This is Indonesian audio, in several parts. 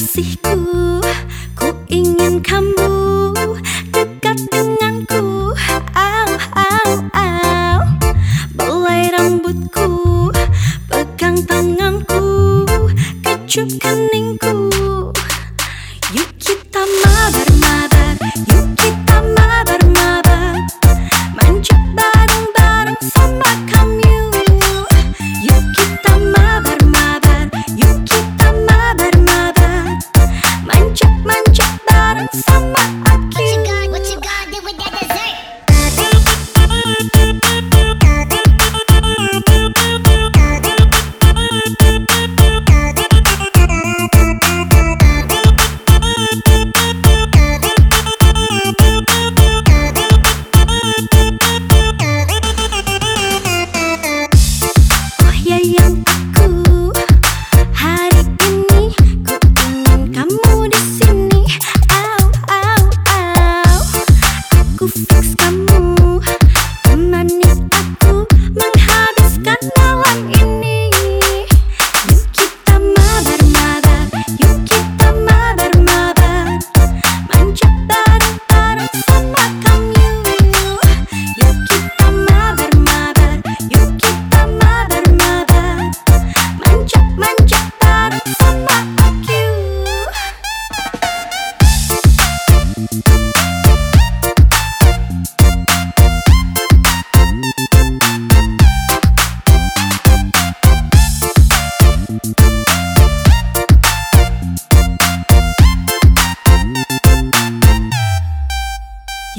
kekasihku, ku ingin kamu Stop.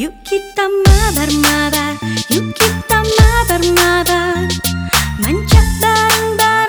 Yuk kita mabar-mabar Yuk kita mabar-mabar. Mancap bareng-bareng.